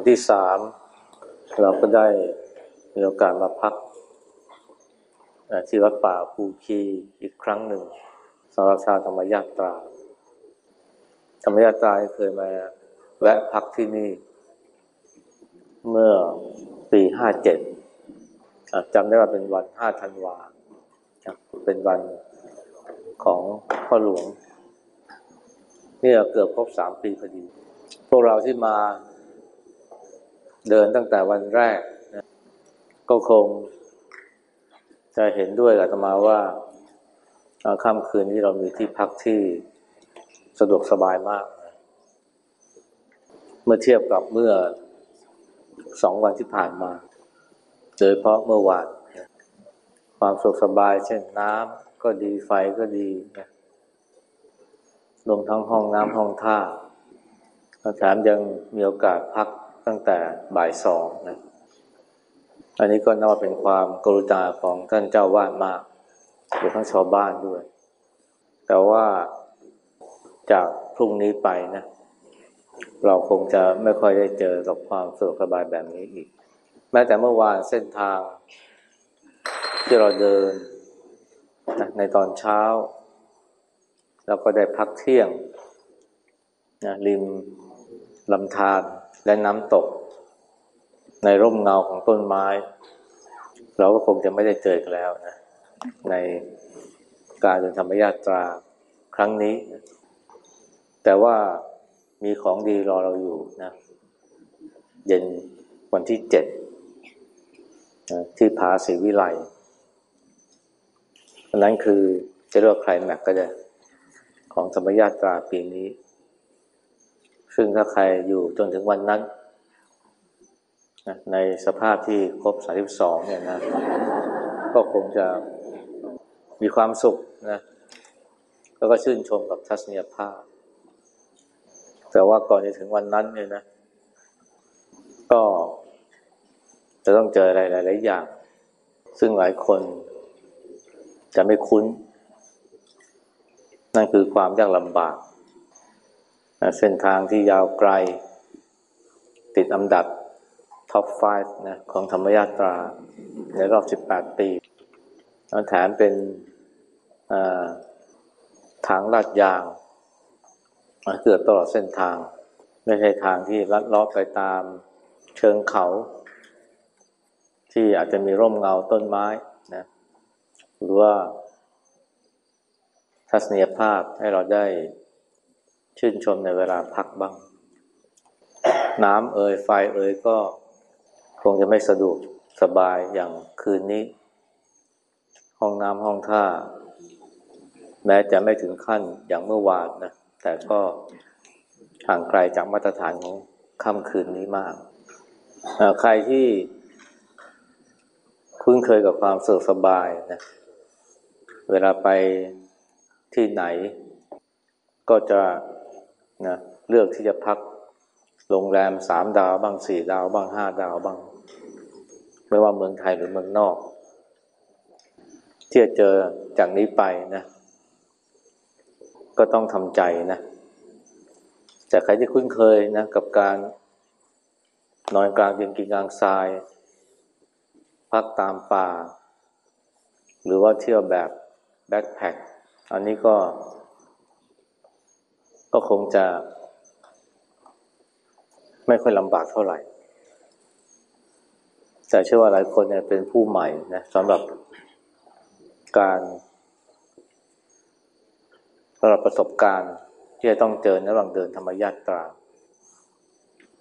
วันที่สามเราก็ได้มีโอกาสมาพักที่วัดป่าภูคีอีกครั้งหนึ่งสำหรับชาวธรรมยาตรา ธรรมยาตราเคยมาแวะพักที่นี่ เมื่อปีห้าเจ็ดจำได้ว่าเป็นวันห้าธันวาเป็นวันของพ่อหลวงนี่เกือบครบสามปีพอดี พวกเราที่มา เดินตั้งแต่วันแรกนะก็คงจะเห็นด้วยกับธรรมาว่าค่ำคืนนี้เรามีที่พักที่สะดวกสบายมาก เมื่อเทียบกับเมื่อสองวันที่ผ่านมาโดยเพราะเมื่อวานความสุขสบาย เช่นน้ำก็ดีไฟก็ดีนะรวมทั้งห้องน้ำห้องท่าแถมยังมีโอกาสพัก ตั้งแต่บ่ายสองนะอันนี้ก็นับว่าเป็นความกรุณาของท่านเจ้าวาดมากรวมทั้งชาวบ้านด้วย แต่ว่าจากพรุ่งนี้ไปนะ เราคงจะไม่ค่อยได้เจอกับความสะดวกสบายแบบนี้อีก แม้แต่เมื่อวานเส้นทาง ที่เราเดินนะในตอนเช้าเราก็ได้พักเที่ยงนะริมลำธาร และน้ำตก ในร่มเงาของต้นไม้ เราก็คงจะไม่ได้เจอกันแล้วนะ ในการเดินธรรมยาตราครั้งนี้ แต่ว่ามีของดีรอเราอยู่นะ เย็นวันที่เจ็ดที่ผาศรีวิไลนั้นคือจะเรียกใครแม็กก็ได้ ของธรรมยาตราปีนี้ ซึ่งถ้าใครอยู่จนถึงวันนั้น ในสภาพที่ครบ 32 เนี่ยนะ ก็คงจะมีความสุขนะ แล้วก็ชื่นชมกับทัศนียภาพ แต่ว่าก่อนจะถึงวันนั้นเนี่ยนะ ก็จะต้องเจออะไรหลายๆอย่าง ซึ่งหลายคนจะไม่คุ้น นั่นคือความยากลำบาก เส้นทางที่ยาวไกล ติดอันดับท็อป 5 นะ ของธรรมยาตรา ในรอบ 18 ปีแถมเป็นทางลาดยางเกือบตลอดเส้นทาง ไม่ใช่ทางที่ลัดเลาะไปตามเชิงเขา ที่อาจจะมีร่มเงาต้นไม้นะหรือว่าทัศนียภาพให้เราได้ ชื่นชมในเวลาพักบ้าง น้ำเอ่ยไฟเอ่ยก็คงจะไม่สะดวกสบายอย่างคืนนี้ ห้องน้ำห้องท่า แม้จะไม่ถึงขั้นอย่างเมื่อวานนะแต่ก็ห่างไกลจากมาตรฐานของค่ำคืนนี้มาก ใครที่คุ้นเคยกับความสะดวกสบายนะเวลาไปที่ไหนก็จะ นะเลือกที่จะพักโรงแรมสามดาวบ้างสี่ดาวบ้างห้าดาวบ้าง ไม่ว่าเมืองไทยหรือเมืองนอก ที่จะเจอจากนี้ไปนะ ก็ต้องทำใจนะแต่ใครที่คุ้นเคยนะกับการนอนกลางเตียงกินกลางทราย พักตามป่า หรือว่าเที่ยวแบบแบ็คแพคอันนี้ก็ ก็คงจะ ไม่ค่อยลำบากเท่าไหร่ แต่เชื่อว่าหลายคนเนี่ยเป็นผู้ใหม่นะสำหรับการสำหรับประสบการณ์ที่จะต้องเจอระหว่างเดินธรรมญาตรา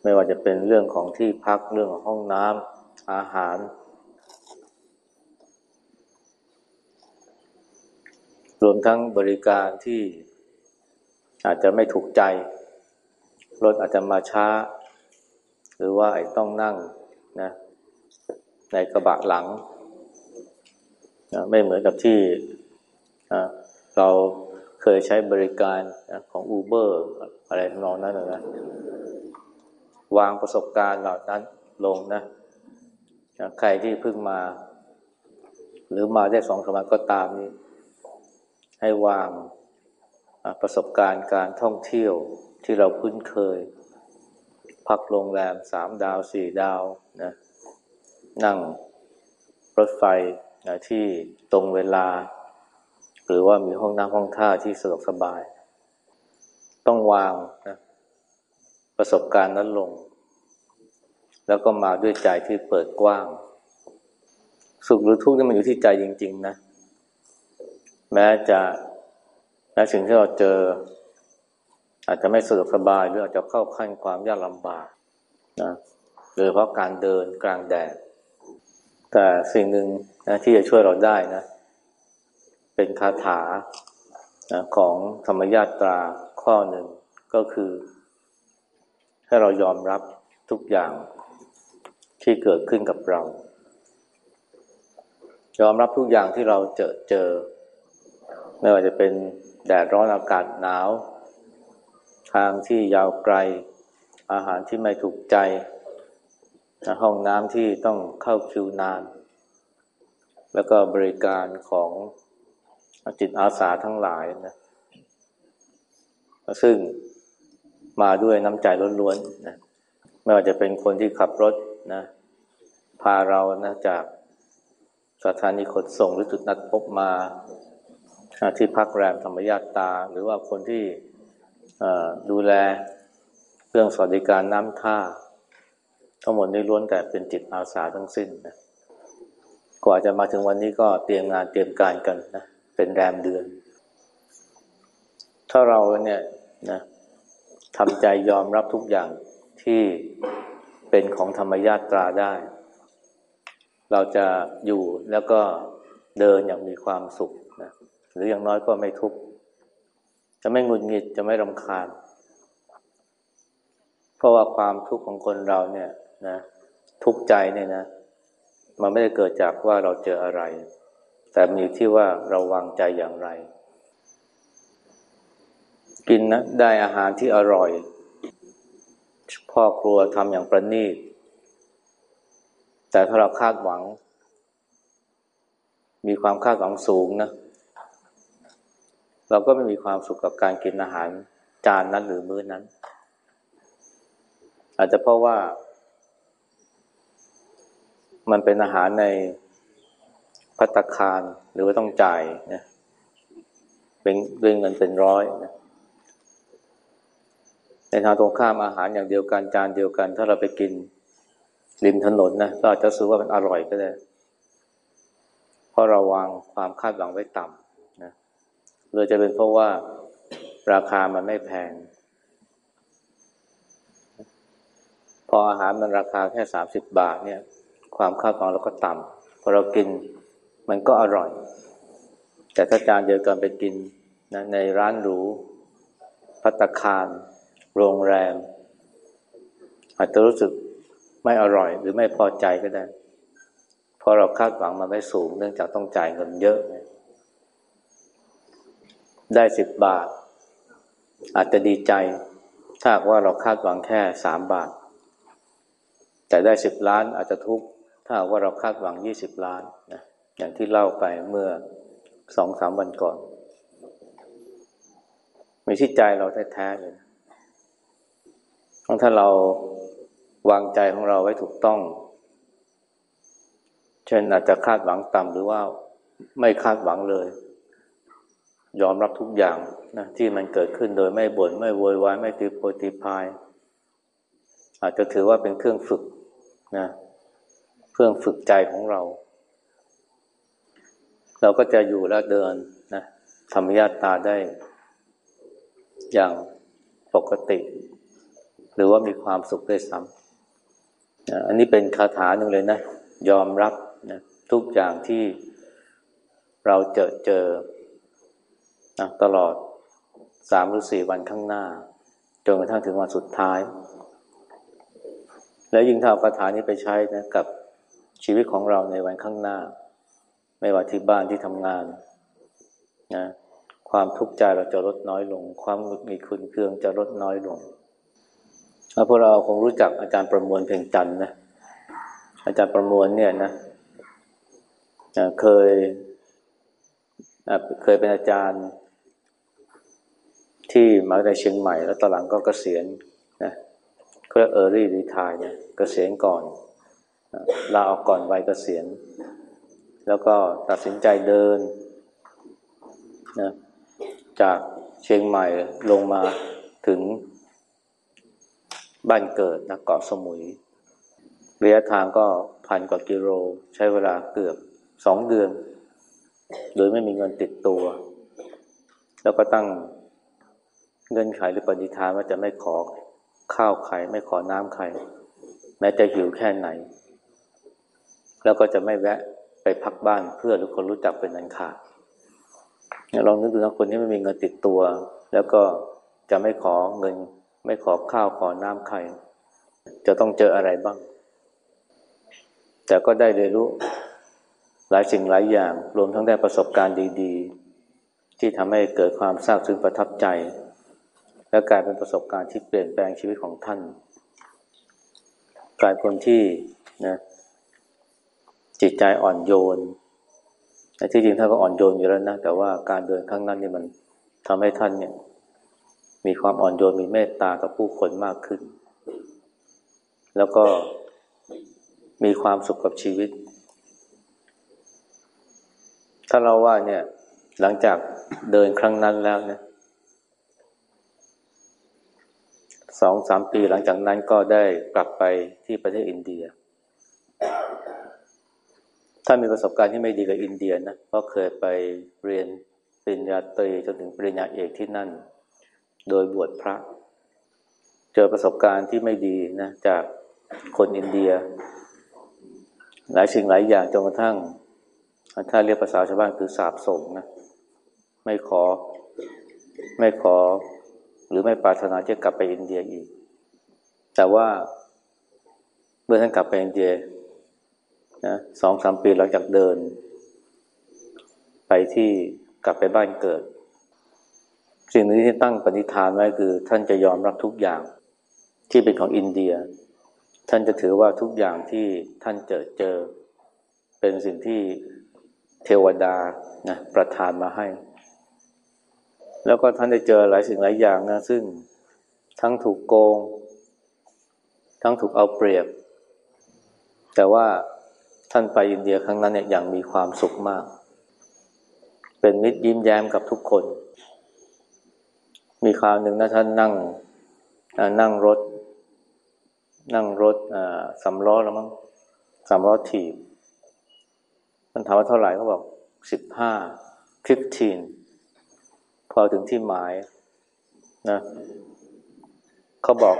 ไม่ว่าจะเป็นเรื่องของที่พักเรื่องของห้องน้ำอาหาร รวมทั้งบริการที่ อาจจะไม่ถูกใจ รถอาจจะมาช้า หรือว่าต้องนั่งนะในกระบะหลังนะไม่เหมือนกับที่นะเราเคยใช้บริการนะของ Uber อะไรนองนั้นนะวางประสบการณ์เหล่านั้นลงนะนะใครที่เพิ่งมา หรือมาได้สองสมัยก็ตามนี้ให้วาง ประสบการณ์การท่องเที่ยวที่เราคุ้นเคย พักโรงแรมสามดาวสี่ดาวนะนั่งรถไฟนะที่ตรงเวลา หรือว่ามีห้องน้ำห้องท่าที่สะดวกสบาย ต้องวางนะประสบการณ์นั้นลง แล้วก็มาด้วยใจที่เปิดกว้าง สุขหรือทุกข์นี่มันอยู่ที่ใจจริง ๆ นะ แม้จะ แม้สิ่งที่เราเจอ อาจจะไม่สะดวกสบายหรืออาจจะเข้าขั้นความยากลำบากนะโดยเฉพาะการเดินกลางแดด แต่สิ่งหนึ่งนะที่จะช่วยเราได้นะ เป็นคาถานะของธรรมญาตราข้อหนึ่งก็คือ ให้เรายอมรับทุกอย่างที่เกิดขึ้นกับเรา ยอมรับทุกอย่างที่เราเจอเจอ ไม่ว่าจะเป็นแดดร้อนอากาศหนาว ทางที่ยาวไกล อาหารที่ไม่ถูกใจ ห้องน้ำที่ต้องเข้าคิวนาน แล้วก็บริการของจิตอาสาทั้งหลายนะซึ่งมาด้วยน้ำใจล้วนๆนะไม่ว่าจะเป็นคนที่ขับรถนะพาเรานะจากสถานีขนส่งหรือจุดนัดพบมา ที่พักแรมธรรมญาตา หรือว่าคนที่ดูแลเรื่องสวัสดิการน้ำท่า ทั้งหมดนี้ล้วนแต่เป็นจิตอาสาทั้งสิ้นนะกว่าจะมาถึงวันนี้ก็เตรียมงานเตรียมการกันนะเป็นแรมเดือน ถ้าเราเนี่ยนะทำใจยอมรับทุกอย่างที่เป็นของธรรมญาตราได้ เราจะอยู่แล้วก็เดินอย่างมีความสุข หรืออย่างน้อยก็ไม่ทุกข์จะไม่งุนงิดจะไม่รำคาญ เพราะว่าความทุกข์ของคนเราเนี่ยนะทุกข์ใจเนี่ยนะ มันไม่ได้เกิดจากว่าเราเจออะไร แต่มีที่ว่าเราวางใจอย่างไร กินนะได้อาหารที่อร่อย พ่อครัวทำอย่างประณีต แต่ถ้าเราคาดหวัง มีความคาดหวังสูงนะเเราก็ไม่มีความสุขกับการกินอาหารจานนั้นหรือมื้อนั้น อาจจะเพราะว่า มันเป็นอาหารในพัตคารหรือว่าต้องจ่ายนะเป็นด้วยเงินเป็นร้อยนะในทางตรงข้ามอาหารอย่างเดียวกันจานเดียวกัน ถ้าเราไปกินริมถนนนะก็อาจจะรู้อว่ามันอร่อยก็ได้ เพราะเราวางความคาดหวังไว้ต่ำ เลยจะเป็นเพราะว่าราคามันไม่แพง พออาหารมันราคาแค่สามสิบบาทเนี่ย ความคาดหวังเราก็ต่ำพอเรากินมันก็อร่อย แต่ถ้าจานเดียวกันไปกินนะในร้านหรูพัตคาร โรงแรม อาจจะรู้สึกไม่อร่อยหรือไม่พอใจก็ได้ เพราะเราคาดหวังมาไม่สูง เนื่องจากต้องจ่ายเงินเยอะไได้สิบบาท อาจจะดีใจ ถ้าว่าเราคาดหวังแค่สามบาท แต่ได้สิบล้านอาจจะทุกข์ถ้าว่าเราคาดหวังยี่สิบล้านนะอย่างที่เล่าไปเมื่อสองสามวันก่อนมีที่ใจเราแท้ๆเลยถ้าเราวางใจของเราไว้ถูกต้อง เช่นอาจจะคาดหวังต่ำหรือว่าไม่คาดหวังเลย ยอมรับทุกอย่างนะที่มันเกิดขึ้นโดยไม่บน่นไม่โวยวายไม่ตีโพตีพาย อาจจะถือว่าเป็นเครื่องฝึกนะเครื่องฝึกใจของเรา เราก็จะอยู่และเดินนะธรรมญาตาได้ อย่างปกติ หรือว่ามีความสุขด้วยซ้ำอันนี้เป็นคาถาหนึ่งเลยนะ ยอมรับนะทุกอย่างที่เราเจอเจอ นะตลอดสามหรือสี่วันข้างหน้า จนกระทั่งถึงวันสุดท้าย แล้วยิ่งถ้าคาถานี้ไปใช้นะกับชีวิตของเราในวันข้างหน้า ไม่ว่าที่บ้านที่ทำงานนะความทุกข์ใจเราจะลดน้อยลง ความหงุดหงิดขุนเคืองจะลดน้อยลงพวกเราคงรู้จักอาจารย์ประมวลเพ่งจันนะอาจารย์ประมวลเนี่ยนะเคยเคยเป็นอาจารย์ ที่มหาวิทยาลัยเชียงใหม่ แล้วตอนหลังก็เกษียณนะเคเขาเรียก early retire เนี่ยเกษียณก่อนลาออกก่อนวัยเกษียณ แล้วก็ตัดสินใจเดินนะจากเชียงใหม่ลงมาถึงบ้านเกิดนะเกาะสมุยระยะทางก็พันกว่ากิโลใช้เวลาเกือบสองเดือน โดยไม่มีเงินติดตัว แล้วก็ตั้ง เงินไขหรือปฏิทานว่าจะไม่ขอข้าวใครไม่ขอน้ำใครแม้จะหิวแค่ไหน แล้วก็จะไม่แวะไปพักบ้านเพื่อหรือคนรู้จักเป็นอันขาดลองนึกดูนะคนที่ไม่มีเงินติดตัว แล้วก็จะไม่ขอเงิน ไม่ขอข้าวขอน้ำใคร จะต้องเจออะไรบ้าง แต่ก็ได้เรียนรู้หลายสิ่งหลายอย่าง รวมทั้งได้ประสบการณ์ดี ๆ ที่ทำให้เกิดความซาบซึ้งประทับใจ และกลายเป็นประสบการณ์ที่เปลี่ยนแปลงชีวิตของท่าน กลายคนที่นะจิตใจอ่อนโยนแต่ที่จริงท่านก็อ่อนโยนอยู่แล้วนะ แต่ว่าการเดินข้างนั้นนี่มันทำให้ท่านเนี่ย มีความอ่อนโยนมีเมตตากับผู้คนมากขึ้น แล้วก็มีความสุขกับชีวิต ถ้าเราว่าเนี่ยหลังจากเดินครั้งนั้นแล้วเนี่ย สองสามปีหลังจากนั้นก็ได้กลับไปที่ประเทศอินเดียท่านมีประสบการณ์ที่ไม่ดีกับอินเดียนะเพราะเคยไปเรียนปริญญาตรีจนถึงปริญญาเอกที่นั่น โดยบวชพระ เจอประสบการณ์ที่ไม่ดีนะจากคนอินเดีย หลายสิ่งหลายอย่างจนกระทั่ง ถ้าเรียกภาษาชาวบ้านคือสาบส่งนะไม่ขอไม่ขอ หรือไม่ปรารถนาจะกลับไปอินเดียอีก แต่ว่าเมื่อท่านกลับไปอินเดียนะสองสามปีหลังจากเดิน ไปที่กลับไปบ้านเกิด สิ่งนี้ที่ตั้งปณิธานไว้คือ ท่านจะยอมรับทุกอย่างที่เป็นของอินเดีย ท่านจะถือว่าทุกอย่างที่ท่านเจอเจอ เป็นสิ่งที่เทวดานะประทานมาให้ แล้วก็ท่านได้เจอหลายสิ่งหลายอย่างนะซึ่งทั้งถูกโกง ทั้งถูกเอาเปรียบ แต่ว่าท่านไปอินเดียครั้งนั้นเนี่ยอย่างมีความสุขมาก เป็นมิตรยิ้มแย้มกับทุกคน มีคราวหนึ่งนะท่านนั่งนั่งรถ นั่งรถสำล้อแล้วมั้งสำล้อถีบท่านถามว่าเท่าไหร่เขาบอกสิบห้า fifteen พอถึงที่หมายนะเขาบอก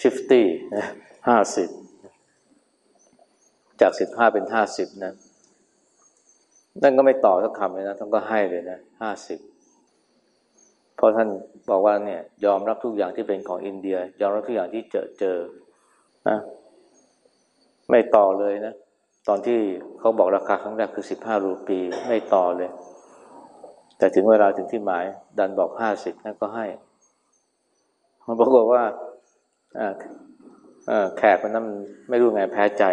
fifty นะห้าสิบจากสิบห้าเป็นห้าสิบนะ นั่นก็ไม่ต่อสักคำเลยนะ ท่านก็ให้เลยนะห้าสิบเพราะท่านบอกว่าเนี่ย ยอมรับทุกอย่างที่เป็นของอินเดีย ยอมรับทุกอย่างที่เจอเจอนะไม่ต่อเลยนะ ตอนที่เขาบอกราคาครั้งแรกคือสิบห้ารูปี ไม่ต่อเลย แต่ถึงเวลาถึงที่หมาย ดันบอกห้าสิบนั่นก็ให้มันบอกว่าแขกคนนั้นไม่รู้ไงแพ้ใจ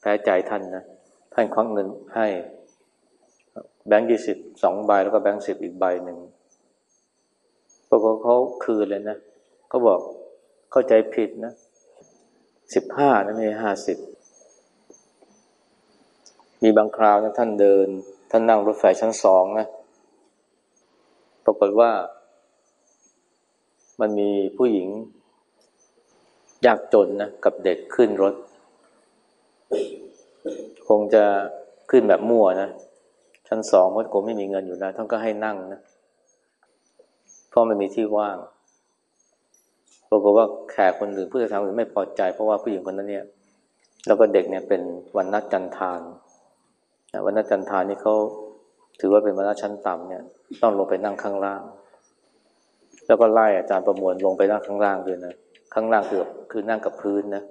แพ้ใจท่านนะท่านควักเงินให้แบงค์ยี่สิบสองใบแล้วก็แบงค์สิบอีกใบหนึ่งปรากฏเขาคืนเลยนะเขาบอกเข้าใจผิดนะสิบห้านะไม่ห้าสิบมีบางคราวนะท่านเดิน ท่านนั่งรถไฟชั้นสองนะ ปรากฏว่า มันมีผู้หญิงยากจนนะกับเด็กขึ้นรถ คงจะขึ้นแบบมั่วนะ ชั้นสองเพราะคงไม่มีเงินอยู่แล้วท่านก็ให้นั่งนะเพราะไม่มีที่ว่างปรากฏว่าแขกคนอื่นผู้โดยสารอื่นไม่พอใจเพราะว่าผู้หญิงคนนั้นเนี่ยแล้วก็เด็กเนี่ยเป็นวันนัดจันทานวันนัดจันทานนี่เขา ถือว่าเป็นวันนัดชั้นต่ำเนี่ย ต้องลงไปนั่งข้างล่าง แล้วก็ไล่อาจารย์ประมวลลงไปนั่งข้างล่างด้วยนะข้างล่างคือคือนั่งกับพื้นนะ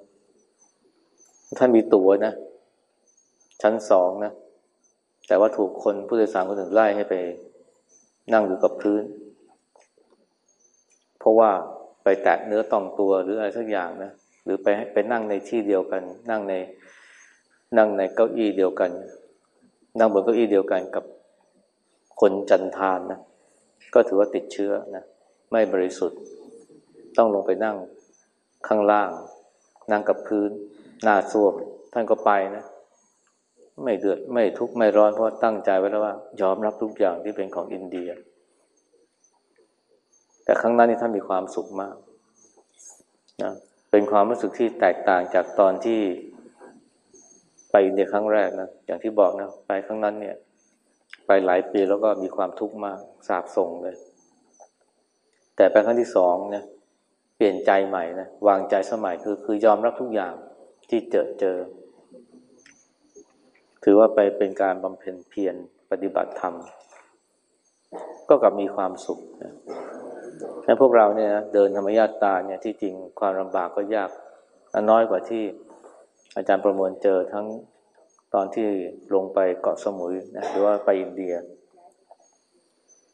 ท่านมีตั๋วนะ ชั้นสองนะ แต่ว่าถูกคนผู้โดยสารคนหนึ่งไล่ให้ไป นั่งอยู่กับพื้น เพราะว่าไปแตะเนื้อต้องตัวหรืออะไรสักอย่างนะหรือไปไปนั่งในที่เดียวกัน นั่งในนั่งในเก้าอี้เดียวกัน นั่งบนเก้าอี้เดียวกันกับ คนจันทานนะก็ถือว่าติดเชื้อนะไม่บริสุทธิ์ ต้องลงไปนั่งข้างล่าง นั่งกับพื้นหน้าส้วม ท่านก็ไปนะไม่เดือดไม่ทุกข์ไม่ร้อนเพราะตั้งใจไว้แล้วว่า ยอมรับทุกอย่างที่เป็นของอินเดีย แต่ครั้งนั้นนี่ท่านมีความสุขมากนะเป็นความรู้สึกที่แตกต่างจากตอนที่ไปอินเดียครั้งแรกนะอย่างที่บอกนะไปครั้งนั้นเนี่ย ไปหลายปีแล้วก็มีความทุกข์มากสาบส่งเลย แต่ไปครั้งที่สองเนี่ยเปลี่ยนใจใหม่นะวางใจสมัยคือคือยอมรับทุกอย่างที่เจอเจอ ถือว่าไปเป็นการบำเพ็ญเพียรปฏิบัติธรรม ก็กลับมีความสุขนะและพวกเราเนี่ยนะเดินธรรมญาตาเนี่ยที่จริงความลำบากก็ยากน้อยกว่าที่อาจารย์ประมวลเจอทั้ง ตอนที่ลงไปเกาะสมุยนะหรือว่าไปอินเดีย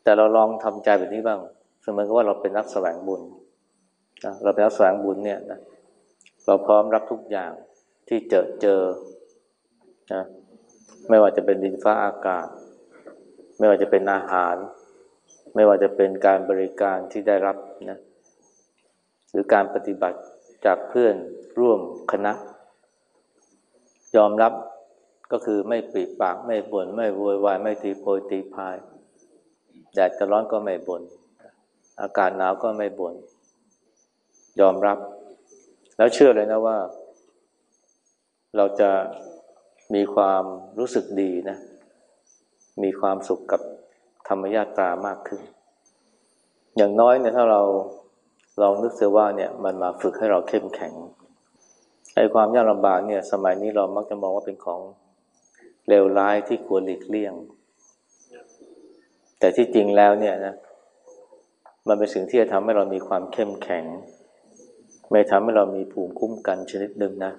แต่เราลองทำใจแบบนี้บ้าง เสมอกับว่าเราเป็นนักแสวงบุญนะเราเป็นนักแสวงบุญเนี่ยนะเราพร้อมรับทุกอย่างที่เจอเจอนะไม่ว่าจะเป็นดินฟ้าอากาศ ไม่ว่าจะเป็นอาหาร ไม่ว่าจะเป็นการบริการที่ได้รับนะหรือการปฏิบัติจากเพื่อนร่วมคณะ ยอมรับ ก็คือไม่ปีปากไม่บน่นไม่โวยวายไม่ตีโพยตีพายแดดจะร้อนก็ไม่บน่นอากาศหนาวก็ไม่บน่นยอมรับ แล้วเชื่อเลยนะว่า เราจะมีความรู้สึกดีนะ มีความสุขกับธรรมญาตรามากขึ้น อย่างน้อยเนี่ยถ้าเราลองนึกเสียว่าเนี่ยมันมาฝึกให้เราเข้มแข็งไอ้ความยากลำบากเนี่ย สมัยนี้เรามักจะมองว่าเป็นของ เลวร้ายที่ควรหลีกเลี่ยง แต่ที่จริงแล้วเนี่ยนะ มันเป็นสิ่งที่จะทำให้เรามีความเข้มแข็ง ไม่ทำให้เรามีภูมิคุ้มกันชนิดหนึ่งนะ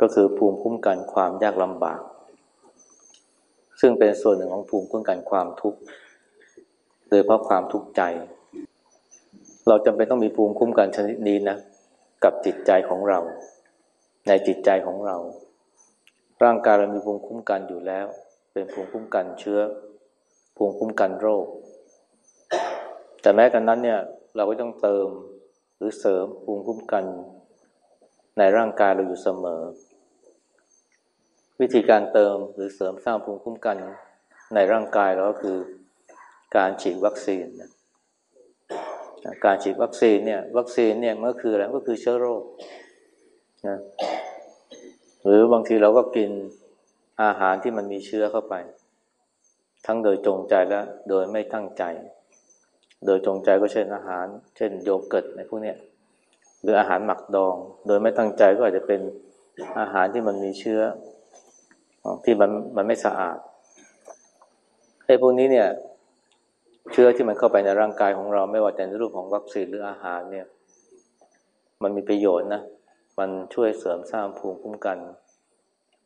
ก็คือภูมิคุ้มกันความยากลำบาก ซึ่งเป็นส่วนหนึ่งของภูมิคุ้มกันความทุกข์ โดยเพราะความทุกข์ใจ เราจำเป็นต้องมีภูมิคุ้มกันชนิดนี้นะ กับจิตใจของเรา ในจิตใจของเรา ร่างกายเรามีภูมิคุ้มกันอยู่แล้ว เป็นภูมิคุ้มกันเชื้อ ภูมิคุ้มกันโรค แต่แม้กันนั้นเนี่ยเราก็ต้องเติมหรือเสริมภูมิคุ้มกันในร่างกายเราอยู่เสมอ วิธีการเติมหรือเสริมสร้างภูมิคุ้มกันในร่างกายเราก็คือการฉีดวัคซีน การฉีดวัคซีนเนี่ยวัคซีนเนี่ยมันก็คืออะไรก็คือเชื้อโรคนะ หรือบางทีเราก็กินอาหารที่มันมีเชื้อเข้าไป ทั้งโดยจงใจและโดยไม่ตั้งใจ โดยจงใจก็เช่นอาหาร เช่นโยเกิร์ตในพวกนี้หรืออาหารหมักดอง โดยไม่ตั้งใจก็อาจจะเป็นอาหารที่มันมีเชื้อที่มันมันไม่สะอาดไอ้พวกนี้เนี่ย เชื้อที่มันเข้าไปในร่างกายของเราไม่ว่าจะในรูปของวัคซีนหรืออาหารเนี่ย มันมีประโยชน์นะ มันช่วยเสริมสร้างภูมิคุ้มกัน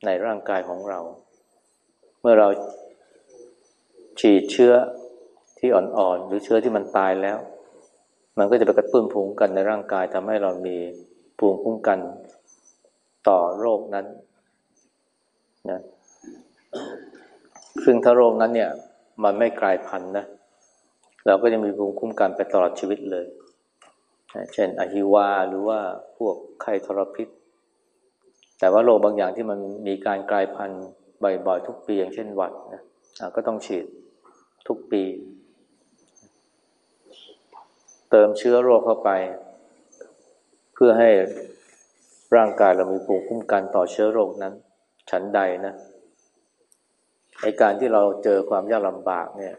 ในร่างกายของเรา เมื่อเราฉีดเชื้อที่อ่อนๆ หรือเชื้อที่มันตายแล้ว มันก็จะไปกระตุ้นภูมิคุ้มกันในร่างกายทำให้เรามีภูมิคุ้มกันต่อโรคนั้นนะซึ่งถ้าโรคนั้นเนี่ย มันไม่กลายพันธุ์นะ เราก็จะมีภูมิคุ้มกันไปตลอดชีวิตเลย เช่นอหิวาหรือว่าพวกไข้ทรพิษ แต่ว่าโรคบางอย่างที่มันมีการกลายพันธุ์บ่อยๆทุกปีอย่างเช่นหวัดนะก็ต้องฉีดทุกปี เติมเชื้อโรคเข้าไป เพื่อให้ร่างกายเรามีภูมิคุ้มกันต่อเชื้อโรคนั้น ฉันใดนะไอการที่เราเจอความยากลำบากเนี่ย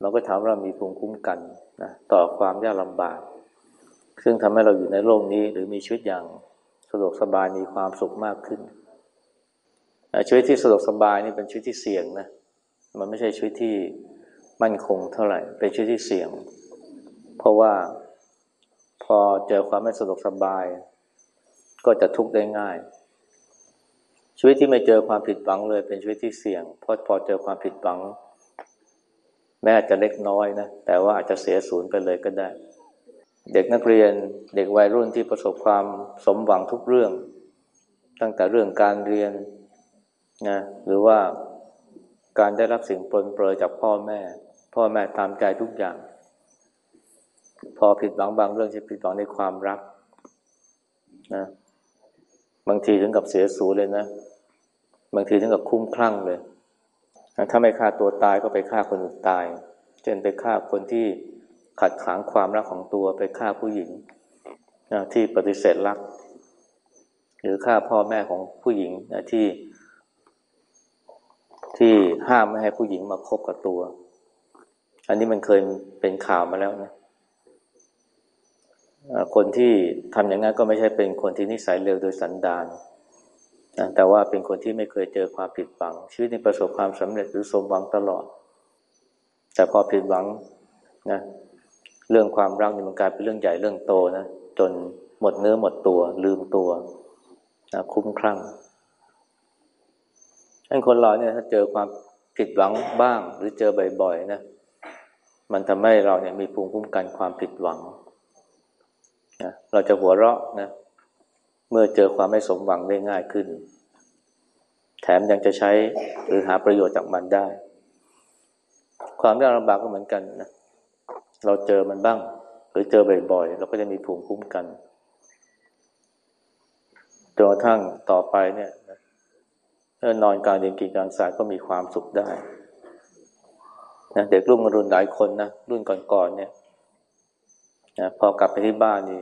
เราก็ถามเรามีภูมิคุ้มกันนะต่อความยากลำบาก ซึ่งทำให้เราอยู่ในโลกนี้ หรือมีชีวิตอย่างสะดวกสบายมีความสุขมากขึ้นชีวิตที่สะดวกสบายนี่เป็นชีวิตที่เสี่ยงนะมันไม่ใช่ชีวิตที่มั่นคงเท่าไหร่ เป็นชีวิตที่เสี่ยง เพราะว่าพอเจอความไม่สะดวกสบาย ก็จะทุกข์ได้ง่าย ชีวิตที่ไม่เจอความผิดหวังเลย เป็นชีวิตที่เสี่ยงเพราะพอเจอความผิดหวัง แม้อาจจะเล็กน้อยนะแต่ว่าอาจจะเสียศูนย์ไปเลยก็ได้ เด็กนักเรียนเด็กวัยรุ่นที่ประสบความสมหวังทุกเรื่อง ตั้งแต่เรื่องการเรียนนะหรือว่าการได้รับสิ่งปลนเปลือยจากพ่อแม่ พ่อแม่ตามใจทุกอย่าง พอผิดหวังบางเรื่องจะผิดหวังในความรักนะบางทีถึงกับเสียสูญเลยนะ บางทีถึงกับคุ้มคลั่งเลย ถ้าไม่ฆ่าตัวตายก็ไปฆ่าคนอื่นตาย เช่นไปฆ่าคนที่ ขัดขวางความรักของตัวไปฆ่าผู้หญิงที่ปฏิเสธรัก หรือฆ่าพ่อแม่ของผู้หญิงที่ที่ห้ามไม่ให้ผู้หญิงมาคบกับตัว อันนี้มันเคยเป็นข่าวมาแล้วนะ คนที่ทำอย่างนั้นก็ไม่ใช่เป็นคนที่นิสัยเร็วโดยสันดาน แต่ว่าเป็นคนที่ไม่เคยเจอความผิดหวัง ชีวิตนี้ประสบความสำเร็จหรือสมหวังตลอด แต่พอผิดหวังนะ เรื่องความรักนี่มันกลายเป็นเรื่องใหญ่เรื่องโตนะจนหมดเนื้อหมดตัว ลืมตัวนะคุ้มครั่งให้คนเราเนี่ยถ้าเจอความผิดหวังบ้าง หรือเจอบ่อยๆนะมันทำให้เราเนี่ยมีภูมิคุ้มกันความผิดหวังนะเราจะหัวเราะนะเมื่อเจอความไม่สมหวังได้ง่ายขึ้น แถมยังจะใช้หรือหาประโยชน์จากมันได้ ความยากลำบากก็เหมือนกันนะ เราเจอมันบ้าง หรือเจอบ่อยๆ เราก็จะมีภูมิคุ้มกันจนกระทั่งต่อไปเนี่ยนอนกลางเดือนกินกลางสายก็มีความสุขได้นะเด็กรุ่นรุ่นหลายคนนะรุ่นก่อนๆเนี่ยนะพอกลับไปที่บ้านนี่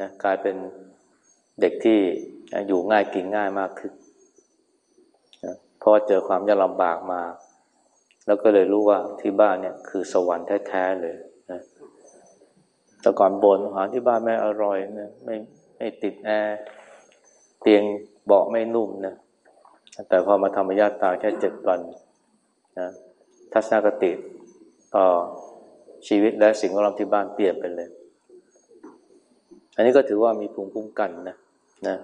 นะกลายเป็นเด็กที่อยู่ง่ายกินง่ายมากขึ้นนะเพราะเจอความยากลำบากมา แล้วก็เลยรู้ว่าที่บ้านเนี่ยคือสวรรค์แท้ๆเลย แต่ก่อนบนอาหารที่บ้านไม่อร่อยนะไม่ไม่ติดแอร์เตียงเบาะไม่นุ่มนะแต่พอมาทำญาตาแค่เจ็ดวันนะทัศนคติต่อชีวิตและสิ่งแวดล้อมที่บ้านเปลี่ยนไปเลย อันนี้ก็ถือว่ามีภูมิคุ้มกันนะนะ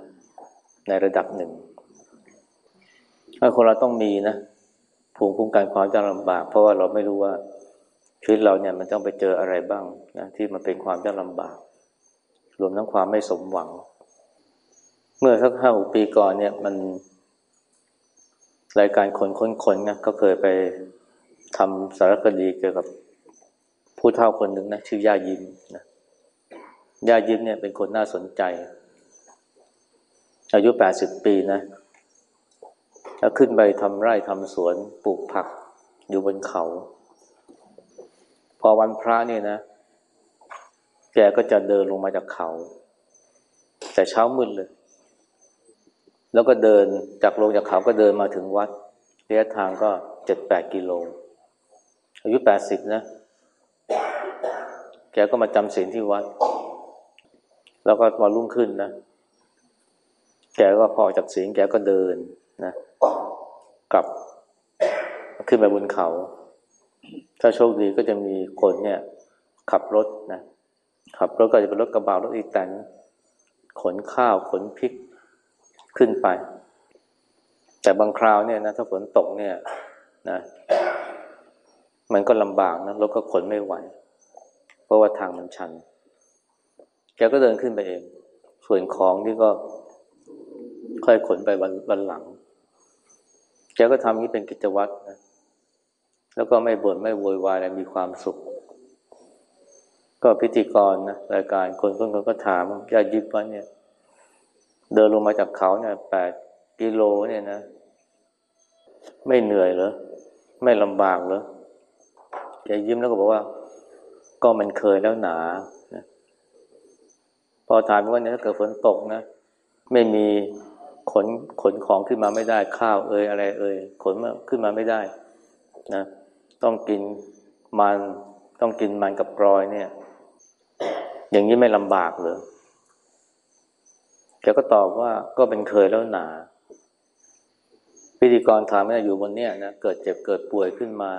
ในระดับหนึ่งถ้าคนเราต้องมีนะภูมิคุ้มกันความยากลำบาก เพราะว่าเราไม่รู้ว่า ชีวิตเราเนี่ยมันต้องไปเจออะไรบ้างนะที่มันเป็นความยากลำบาก รวมทั้งความไม่สมหวัง เมื่อสักห้าปีก่อนเนี่ยมันรายการคนค้นคนนะก็เคยไปทำสารคดีเกี่ยวกับผู้เฒ่าคนหนึ่งนะชื่อย่ายิ้มนะย่ายิ้มเนี่ยเป็นคนน่าสนใจ อายุแปดสิบปีนะแล้วขึ้นไปทำไร่ทำสวนปลูกผักอยู่บนเขา อวันพระเนี่ยนะ แกก็จะเดินลงมาจากเขา แต่เช้ามืดเลย แล้วก็เดินจากลงจากเขาก็เดินมาถึงวัดระยะทางก็เจ็ดแปดกิโล อายุแปดสิบนะ แกก็มาจำศีลที่วัด แล้วก็มารุ่งขึ้นนะ แกก็พอจากศีลแกก็เดินนะ กลับขึ้นไปบนเขา ถ้าโชคดีก็จะมีคนเนี่ยขับรถนะขับรถก็จะเป็นรถกระบะรถอีแตนขนข้าวขนพริกขึ้นไป แต่บางคราวเนี่ยนะถ้าฝนตกเนี่ยนะมันก็ลำบากนะรถก็ขนไม่ไหว เพราะว่าทางมันชันแกก็เดินขึ้นไปเอง ส่วนของนี่ก็ค่อยขนไปวันวันหลังแกก็ทำนี้เป็นกิจวัตรนะ แล้วก็ไม่บ่นไม่โวยวายอะมีความสุข ก็พิธีกรนะรายการคนคนก็ถามญาติยิบว่าเนี่ย เดินลงมาจากเขาเนี่ยแปดกิโลเนี่ยนะ ไม่เหนื่อยเหรอไม่ลำบากเหรอยายยิ้มแล้วก็บอกว่า ก็มันเคยแล้วหนาพอถามว่าเนี่ยถ้าเกิดฝนตกนะ ไม่มีขนขนของขึ้นมาไม่ได้ข้าวเอ่ยอะไร เอ่ยขนมาขึ้นมาไม่ได้ นะ ต้องกินมัน ต้องกินมันกับกรอยเนี่ย อย่างนี้ไม่ลำบากเลยแกก็ตอบว่าก็เป็นเคยแล้วหนาพิธีกรถามว่าอยู่บนเนี้ยนะเกิดเจ็บเกิดป่วยขึ้นมา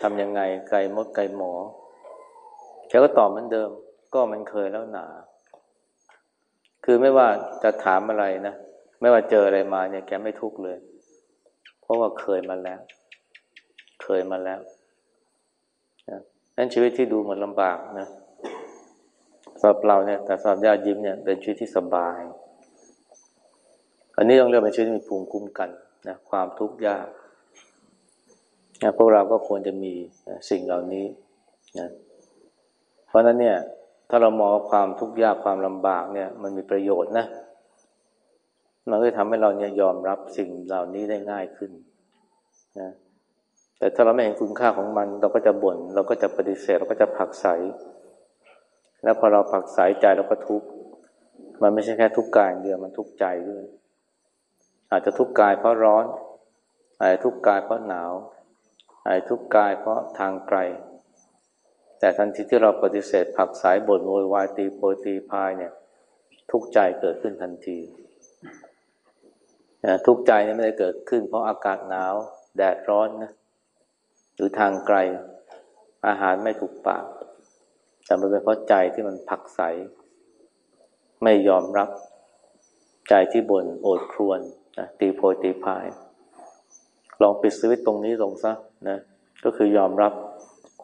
ทำยังไงไกลมดไกลหมอแกก็ตอบเหมือนเดิม ก็มันเคยแล้วหนา คือไม่ว่าจะถามอะไรนะไม่ว่าเจออะไรมาเนี่ยแกไม่ทุกข์เลย เพราะว่าเคยมาแล้ว เคยมาแล้ว นั้นชีวิตที่ดูเหมือนลำบากนะสำหรับเราเนี่ย แต่สำหรับญาติยิ้มเนี่ยเป็นชีวิตที่สบาย อันนี้ต้องเรียกเป็นชีวิตที่มีภูมิคุ้มกันนะความทุกข์ยากนะพวกเราก็ควรจะมีสิ่งเหล่านี้นะเพราะนั้นเนี่ย ถ้าเรามองความทุกข์ยากความลำบากเนี่ย มันมีประโยชน์นะมันก็ทำให้เราเนี่ยยอมรับสิ่งเหล่านี้ได้ง่ายขึ้นนะ แต่ถ้าเราไม่เห็นคุณค่าของมัน เราก็จะบน่นเราก็จะปฏิเสธเราก็จะผักใสแล้วพอเราผักใสใจเราก็ทุกข์มันไม่ใช่แค่ทุกข์กายเดียวมันทุกข์ใจด้วย อาจจะทุกข์กายเพราะร้อน อาจจะทุกข์กายเพราะหนาวอาจจะทุกข์กายเพราะทางไกล แต่ทันทีที่เราปฏิเสธ ผักสายบ่นโวยวายตีโพตีพายเนี่ย ทุกข์ใจเกิดขึ้นทันทีทุกข์ใจนี่ไม่ได้เกิดขึ้น เพราะอากาศหนาว แดดร้อนนะ หรือทางไกล อาหารไม่ถูกปาก แต่มันเป็นเพราะใจที่มันผักใส ไม่ยอมรับใจที่บน่นโอดครวนตีโพยตีพาย ลองปิดสวิตตรงนี้ลงซะนะ ก็คือยอมรับ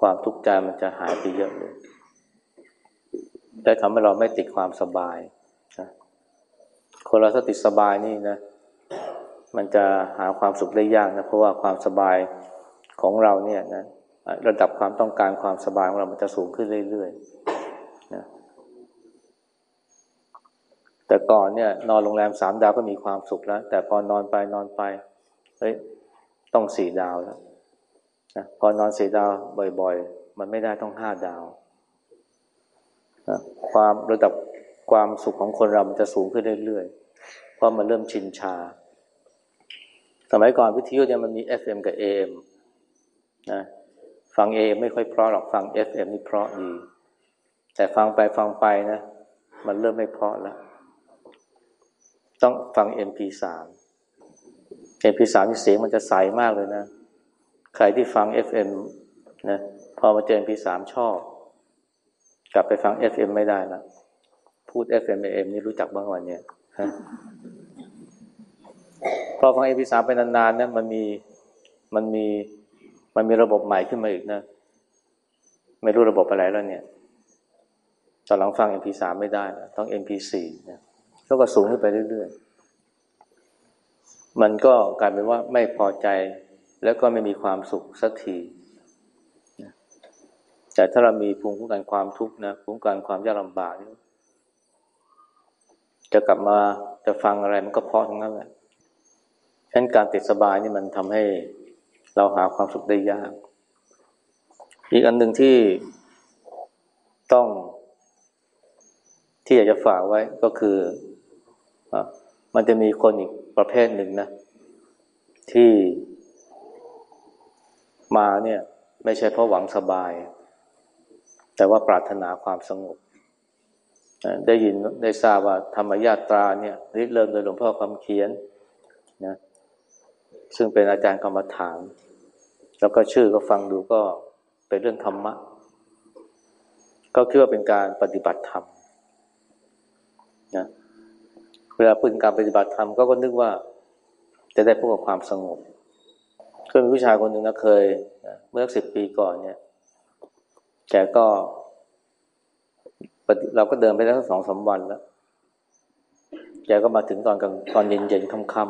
ความทุกข์ใจมันจะหายไปเยอะเลยได้ทำให้เราไม่ติดความสบายนะคนเราถ้าติดสบายนี่นะ มันจะหาความสุขได้ยากนะ เพราะว่าความสบาย ของเราเนี่ยนะระดับความต้องการความสบายของเรามันจะสูงขึ้นเรื่อยๆนะแต่ก่อนเนี่ย นอนโรงแรมสามดาวก็มีความสุขแล้ว แต่พอนอนไปนอนไปเฮ้ยต้องสี่ดาวแล้วนะพอนอนสี่ดาวบ่อย ๆ มันไม่ได้ต้องห้าดาวนะความระดับความสุขของคนเรามันจะสูงขึ้นเรื่อยๆเพราะมันเริ่มชินชา สมัยก่อนวิทยุเนี่ยมันมี FM กับ AM นะฟัง AM ไม่ค่อยเพราะหรอกฟัง FM นี่เพราะดี แต่ฟังไปฟังไปนะ มันเริ่มไม่เพราะแล้ว ต้องฟัง MP3 MP3 นี่เสียงมันจะใสมากเลยนะ ใครที่ฟัง FM นะพอมาเจอ MP3 ชอบ กลับไปฟัง FM ไม่ได้ละพูด FM AM นี่รู้จักบ้างวันเนี่ยพอฟัง MP3 ไปนานๆเนี่ยมันมีมันมี มันมีระบบใหม่ขึ้นมาอีกนะ ไม่รู้ระบบอะไรแล้วเนี่ยตอนหลังฟัง MP3 ไม่ได้ต้อง MP4 นะแล้วก็สูงขึ้นไปเรื่อยๆ มันก็กลายเป็นว่าไม่พอใจแล้วก็ไม่มีความสุขสักทีแต่ถ้าเรามีภูมิคุ้มกันความทุกข์นะภูมิคุ้มกันความยากลำบากจะกลับมาจะฟังอะไรมันก็เพราะทั้งนั้นแหละฉะนั้นการติดสบายนี่มันทำให้ เราหาความสุขได้ยาก อีกอันหนึ่งที่ต้องที่อยากจะฝากไว้ก็คือมันจะมีคนอีกประเภทหนึ่งนะ ที่มาเนี่ย ไม่ใช่เพราะหวังสบาย แต่ว่าปรารถนาความสงบ ได้ยินได้ทราบว่าธรรมญาตราเนี่ยริเริ่มโดยหลวงพ่อคำเขียนนะซึ่งเป็นอาจารย์กรรมฐาน แล้วก็ชื่อก็ฟังดูก็เป็นเรื่องธรรมะ ก็คิดว่าเป็นการปฏิบัติธรรมนะเวลาพูดการปฏิบัติธรรมก็ก็นึกว่า จะได้พบกับความสงบเคยมีผู้ชายคนหนึ่งนะเคย เมื่อสิบปีก่อนเนี่ยแกก็ เราก็เดินไปได้สักสองสาวันแล้วแกก็มาถึงตอนกลางตอนเย็นเย็นค่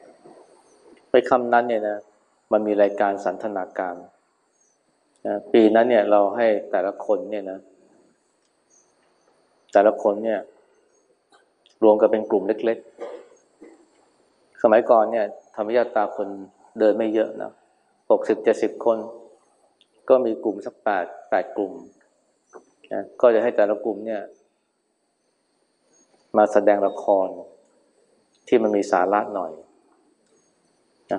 ำๆไปคำนั้นเนี่ยนะ มันมีรายการสันทนาการนะปีนั้นเนี่ยเราให้แต่ละคนเนี่ยนะ แต่ละคนเนี่ย รวมกันเป็นกลุ่มเล็ก ๆ สมัยก่อนเนี่ยธรรมยาตาคนเดินไม่เยอะนะหกสิบเจ็ดสิบคน ก็มีกลุ่มสักแปดแปดกลุ่มนะก็จะให้แต่ละกลุ่มเนี่ย มาแสดงละครที่มันมีสาระหน่อย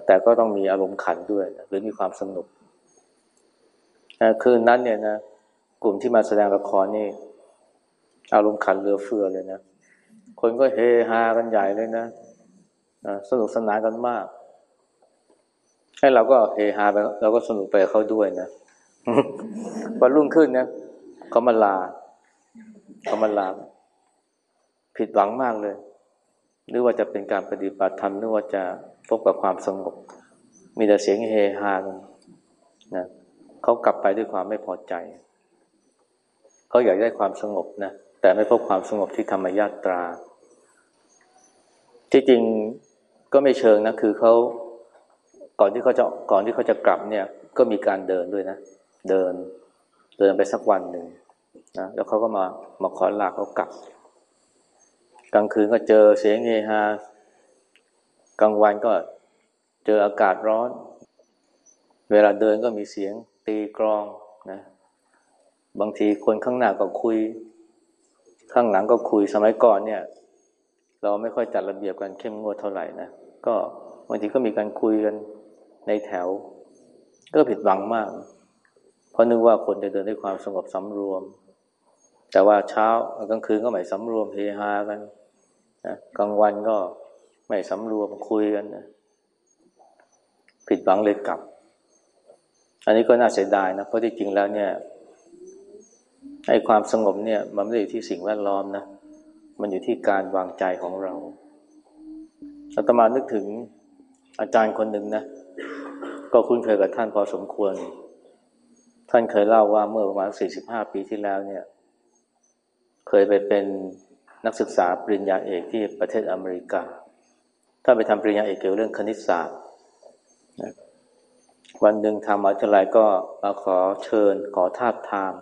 แต่ก็ต้องมีอารมณ์ขันด้วยหรือมีความสนุกคืนนั้นเนี่ยนะ กลุ่มที่มาแสดงละครนี่ อารมณ์ขันเรือเฟือเลยนะ คนก็เฮฮากันใหญ่เลยนะสนุกสนานกันมาก ให้เราก็เฮฮาไปเราก็สนุกไปเขาด้วยนะวันรุ่งขึ้นเนี่ยเขามาลาเขามาลา ผิดหวังมากเลย หรือว่าจะเป็นการปฏิบัติธรรมหรือว่าจะ พบกับความสงบ มีแต่เสียงเฮฮากันนะเขากลับไปด้วยความไม่พอใจ เขาอยากได้ความสงบนะแต่ไม่พบความสงบที่ธรรมญาตรา ที่จริงก็ไม่เชิงนะคือเขาก่อนที่เขาจะก่อนที่เขาจะกลับเนี่ย ก็มีการเดินด้วยนะ เดินเดินไปสักวันหนึ่งนะแล้วเขาก็มามาขอลาเขากลับ กลางคืนก็เจอเสียงเฮฮา กลางวันก็เจออากาศร้อน เวลาเดินก็มีเสียงตีกรองนะบางทีคนข้างหน้าก็คุย ข้างหลังก็คุยสมัยก่อนเนี่ย เราไม่ค่อยจัดระเบียบกันเข้มงวดเท่าไหร่นะก็บางทีก็มีการคุยกันในแถว ก็ผิดหวังมาก เพราะนึกว่าคนจะเดินด้วยความสงบสำรวม แต่ว่าเช้ากลางคืนก็ไม่สำรวมเฮฮากันนะกลางวันก็ ไม่สำรวมคุยกันนะผิดหวังเลยกลับ อันนี้ก็น่าเสียดายนะ เพราะที่จริงแล้วเนี่ยไอ้ความสงบเนี่ยมันไม่ได้อยู่ที่สิ่งแวดล้อมนะ มันอยู่ที่การวางใจของเราอาตมานึกถึงอาจารย์คนหนึ่งนะ ก็คุ้นเคยกับท่านพอสมควร ท่านเคยเล่าว่าเมื่อประมาณสี่สิบห้าปีที่แล้วเนี่ย เคยไปเป็นนักศึกษาปริญญาเอกที่ประเทศอเมริกา ถ้าไปทำปริญญาเอกเกี่ยวเรื่องคณิตศาสตร์วันหนึ่งทางมหาวิทยาลัยก็มาขอเชิญ ขอทาบทาม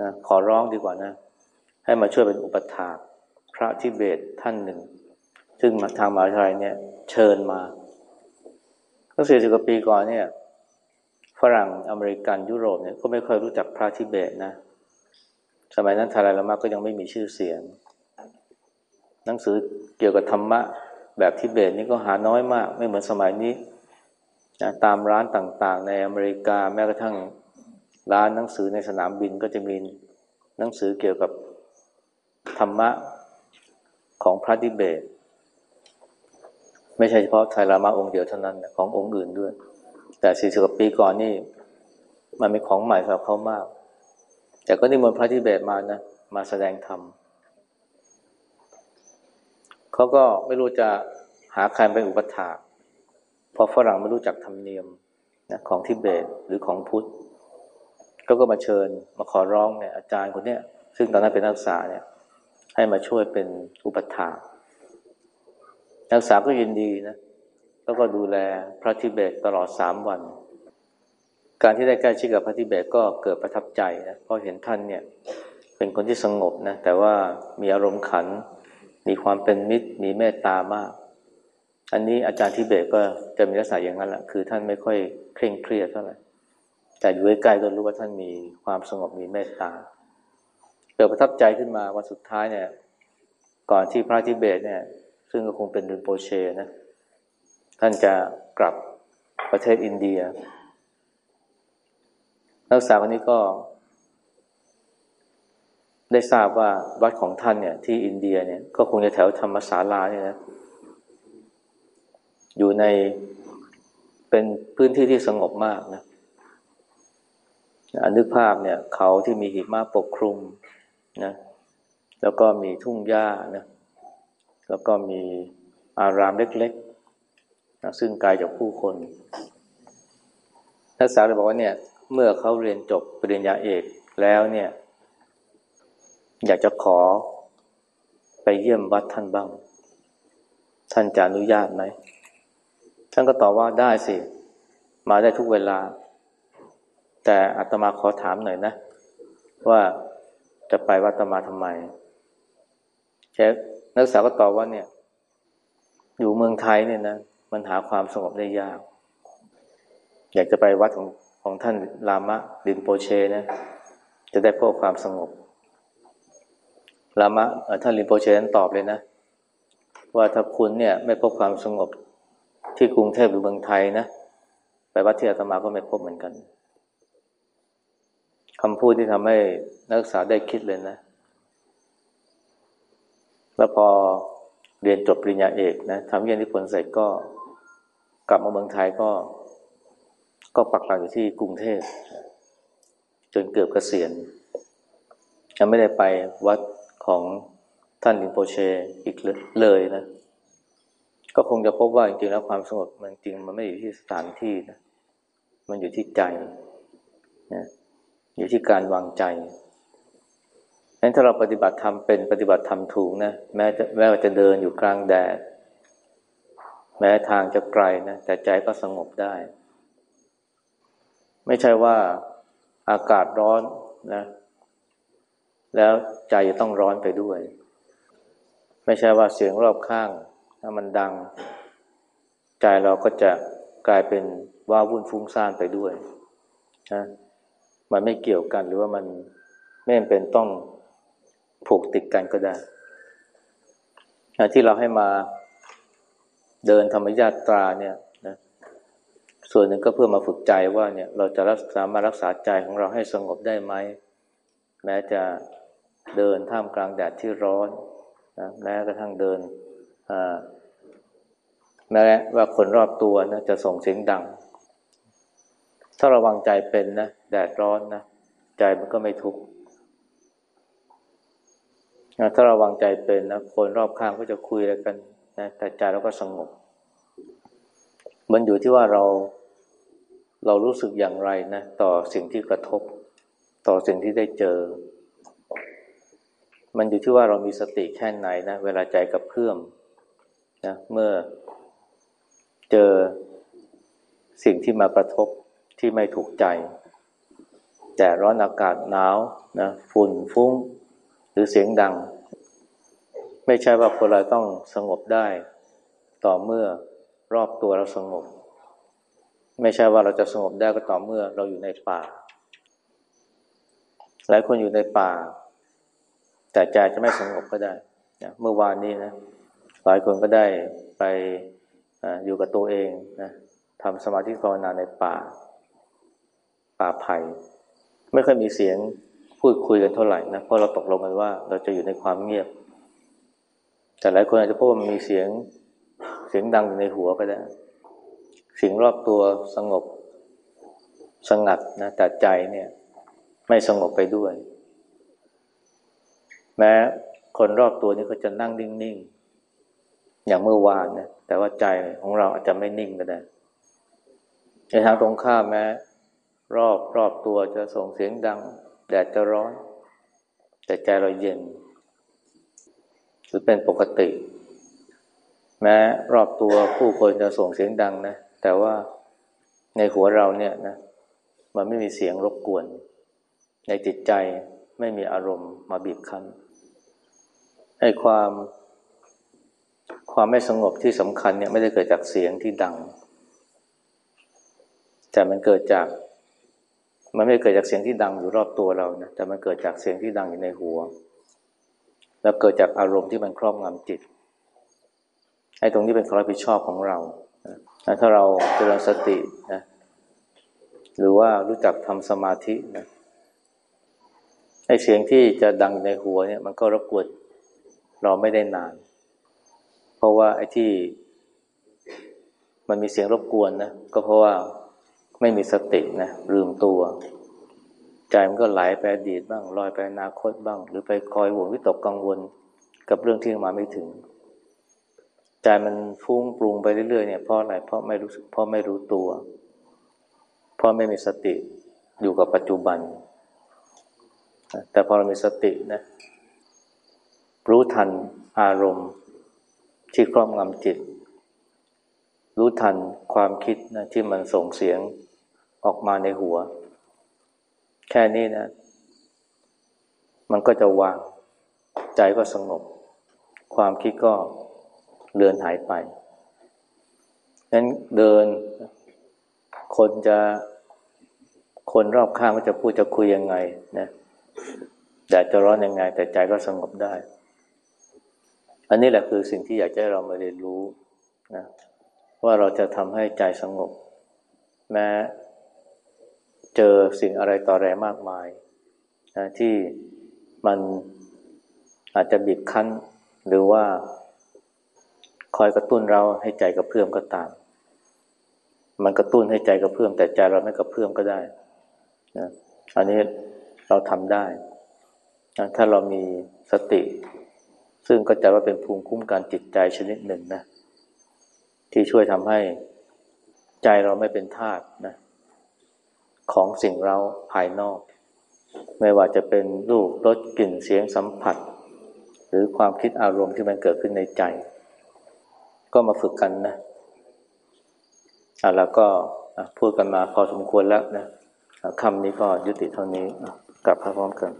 นะขอร้องดีกว่านะ ให้มาช่วยเป็นอุปถาพระทิเบตท่านหนึ่ง ซึ่งทางมหาวิทยาลัยเนี่ย เชิญมาตั้งสี่สิบกว่าปีก่อนเนี่ย ฝรั่งอเมริกันยุโรปเนี่ยก็ไม่ค่อยรู้จักพระทิเบตนะ สมัยนั้นทาลายละมาก็ยังไม่มีชื่อเสียง หนังสือเกี่ยวกับธรรมะแบบทิเบตนี่ก็หาน้อยมาก ไม่เหมือนสมัยนี้นะตามร้านต่างๆ ในอเมริกาแม้กระทั่งร้านหนังสือในสนามบินก็จะมีหนังสือเกี่ยวกับธรรมะของพระทิเบต ไม่ใช่เฉพาะไทยรามาองค์เดียวเท่านั้นนะขององค์อื่นด้วย แต่สี่สิบกว่าปีก่อนนี่ มันเป็นของใหม่สำหรับเขามาก แต่ก็นิมนต์พระทิเบตมานะมาแสดงธรรม เขาก็ไม่รู้จะหาใครเป็นอุปถาเพราะฝรั่งไม่รู้จักธรรมเนียมนะของทิเบตหรือของพุทธก็ก็มาเชิญมาขอร้องเนี่ยอาจารย์คนเนี้ยซึ่งตอนนั้นเป็นนักศึกษาเนี่ย ให้มาช่วยเป็นอุปถานักศึกษาก็ยินดีนะแล้วก็ดูแลพระทิเบตตลอดสามวัน การที่ได้ใกล้ชิดกับพระทิเบตก็เกิดประทับใจนะเพราะเห็นท่านเนี่ย เป็นคนที่สงบนะแต่ว่ามีอารมณ์ขัน มีความเป็นมิตร มีเมตตามาก อันนี้อาจารย์ทิเบตก็จะมีลักษณะอย่างนั้นแหละคือท่านไม่ค่อยเคร่งเครียดเท่าไหร่แต่อยู่ใกล้ๆก็รู้ว่าท่านมีความสงบมีเมตตาเกิดประทับใจขึ้นมาวันสุดท้ายเนี่ย ก่อนที่พระทิเบตเนี่ย ซึ่งก็คงเป็นดินโปเชนะท่านจะกลับประเทศอินเดียนักศึกษาคนนี้ก็ ได้ทราบว่าวัดของท่านเนี่ย ที่อินเดียเนี่ยก็คงจะแถวธรรมศาลาเนี่ยนะอยู่ในเป็นพื้นที่ที่สงบมากนะนึกภาพเนี่ยเขาที่มีหิมะปกคลุมนะแล้วก็มีทุ่งหญ้านะแล้วก็มีอารามเล็กๆนะซึ่งไกลจากผู้คนนักศึกษาเลยบอกว่าเนี่ย เมื่อเขาเรียนจบปริญญาเอกแล้วเนี่ย อยากจะขอไปเยี่ยมวัดท่านบ้าง ท่านจะอนุญาตไหม ท่านก็ตอบว่าได้สิ มาได้ทุกเวลา แต่อาตมาขอถามหน่อยนะ ว่าจะไปวัดตมาทำไมแกนักศึกษาก็ตอบว่าเนี่ย อยู่เมืองไทยเนี่ยนะมันหาความสงบได้ยาก อยากจะไปวัดของของท่านลามะดินโปเชนะ จะได้พบความสงบ ลามะท่านลินโปเชนั้นตอบเลยนะ ว่าถ้าคุณเนี่ยไม่พบความสงบที่กรุงเทพหรือเมืองไทยนะไปวัดที่อาตมาก็ไม่พบเหมือนกันคำพูดที่ทำให้นักศึกษาได้คิดเลยนะ แล้วพอเรียนจบปริญญาเอกนะทำเรียนที่ผลเสร็จก็กลับมาเมืองไทยก็ ก็ปักหลักอยู่ที่กรุงเทพจนเกือบเกษียณยังไม่ได้ไปวัด ของท่านลินโปเชอีกเลยนะ ก็คงจะพบว่าจริงๆแล้วความสงบมันจริงมันไม่อยู่ที่สถานที่นะมันอยู่ที่ใจนะอยู่ที่การวางใจงั้นถ้าเราปฏิบัติธรรมเป็นปฏิบัติธรรมถูกนะแม้จะแม้ว่าจะเดินอยู่กลางแดด แม้ทางจะไกลนะแต่ใจก็สงบได้ ไม่ใช่ว่าอากาศร้อนนะ แล้วใจจะต้องร้อนไปด้วย ไม่ใช่ว่าเสียงรอบข้าง ถ้ามันดัง ใจเราก็จะกลายเป็นว้าวุ่นฟุ้งซ่านไปด้วยนะมันไม่เกี่ยวกันหรือว่ามันไม่เป็นต้องผูกติดกันก็ได้ที่เราให้มาเดินธรรมญาตราเนี่ยนะส่วนหนึ่งก็เพื่อมาฝึกใจว่าเนี่ยเราจะรักษามารักษาใจของเราให้สงบได้ไหม แม้จะ เดินท่ามกลางแดดที่ร้อนนะแม้กระทั่งเดินแม้ว่าคนรอบตัวนะจะส่งเสียงดัง ถ้าระวังใจเป็นนะแดดร้อนนะใจมันก็ไม่ทุกข์ถ้าระวังใจเป็นนะคนรอบข้างก็จะคุยอะไรกันนะแต่ใจเราก็สงบ มันอยู่ที่ว่าเราเรารู้สึกอย่างไรนะต่อสิ่งที่กระทบ ต่อสิ่งที่ได้เจอ มันอยู่ที่ว่าเรามีสติแค่ไหนนะ เวลาใจกับเพื่อมนะเมื่อเจอสิ่งที่มากระทบที่ไม่ถูกใจ แต่ร้อนอากาศหนาวนะฝุ่นฟุ้ง หรือเสียงดัง ไม่ใช่ว่าคนเราต้องสงบได้ ต่อเมื่อรอบตัวเราสงบ ไม่ใช่ว่าเราจะสงบได้ก็ต่อเมื่อเราอยู่ในป่า หลายคนอยู่ในป่า แต่ใจจะไม่สงบก็ได้เมื่อวานนี้นะหลายคนก็ได้ไปออยู่กับตัวเองนะทำสมาธิภาวนาในป่า ป่าไผ่ไม่ค่อยมีเสียงพูดคุยกันเท่าไหร่นะเพราะเราตกลงกันว่า เราจะอยู่ในความเงียบ แต่หลายคนอาจจะพบว่ามีเสียงเสียงดังอยู่ในหัวก็ได้สิ่งรอบตัวสงบสงัดนะแต่ใจเนี่ย ไม่สงบไปด้วย แม้คนรอบตัวนี้ก็จะนั่งนิ่งๆ อย่างเมื่อวานนะแต่ว่าใจของเราอาจจะไม่นิ่งก็ได้ในทางตรงข้ามแม้รอบรอบตัวจะส่งเสียงดัง แดดจะร้อน แต่ใจเราเย็น หรือเป็นปกติ แม้รอบตัวผู้คนจะส่งเสียงดังนะ แต่ว่าในหัวเราเนี่ยนะ มันไม่มีเสียงรบกวน ในจิตใจไม่มีอารมณ์มาบีบคั้น ให้ความความไม่สงบที่สำคัญเนี่ยไม่ได้เกิดจากเสียงที่ดัง แต่มันเกิดจาก มันไม่เกิดจากเสียงที่ดังอยู่รอบตัวเรานะแต่มันเกิดจากเสียงที่ดังอยู่ในหัว แล้วเกิดจากอารมณ์ที่มันครอบงำจิตไอ้ตรงนี้เป็นความรับผิดชอบของเราถ้าเราเจริญสตินะหรือว่ารู้จักทำสมาธินะไอ้เสียงที่จะดังในหัวเนี่ย มันก็รบกวน เราไม่ได้นาน เพราะว่าไอ้ที่มันมีเสียงรบกวนนะก็เพราะว่าไม่มีสตินะลืมตัว ใจมันก็ไหลไปอดีตบ้างลอยไปอนาคตบ้าง หรือไปคอยห่วงวิตกกังวลกับเรื่องที่มาไม่ถึง ใจมันฟุ้งปรุงไปเรื่อยๆเนี่ยเพราะอะไรเพราะไม่รู้เพราะไม่รู้ตัว เพราะไม่มีสติอยู่กับปัจจุบัน แต่พอเรามีสตินะ รู้ทันอารมณ์ ที่ครอบงำจิต รู้ทันความคิดนะที่มันส่งเสียงออกมาในหัว แค่นี้นะ มันก็จะวางใจก็สงบ ความคิดก็เลือนหายไปนั้นเดิน คนจะคนรอบข้างก็จะพูดจะคุยยังไงนะแดดจะร้อนยังไง แต่ใจก็สงบได้ อันนี้แหละคือสิ่งที่อยากให้เรามาเรียนรู้นะว่าเราจะทำให้ใจสงบ แม้เจอสิ่งอะไรต่อแรมากมายนะที่มันอาจจะบีบคั้น หรือว่าคอยกระตุ้นเราให้ใจกระเพื่อมก็ตาม มันกระตุ้นให้ใจกระเพื่อมแต่ใจเราไม่กระเพื่อมก็ได้นะอันนี้เราทำได้นะถ้าเรามีสติ ซึ่งก็จะว่าเป็นภูมิคุ้มกันจิตใจชนิดหนึ่งนะ ที่ช่วยทำให้ใจเราไม่เป็นทาสนะ ของสิ่งเราภายนอก ไม่ว่าจะเป็นรูปรสกลิ่นเสียงสัมผัส หรือความคิดอารมณ์ที่มันเกิดขึ้นในใจ ก็มาฝึกกันนะอะแล้วก็พูดกันมาพอสมควรแล้วนะคำนี้ก็ยุติเท่านี้กลับพร้อมกัน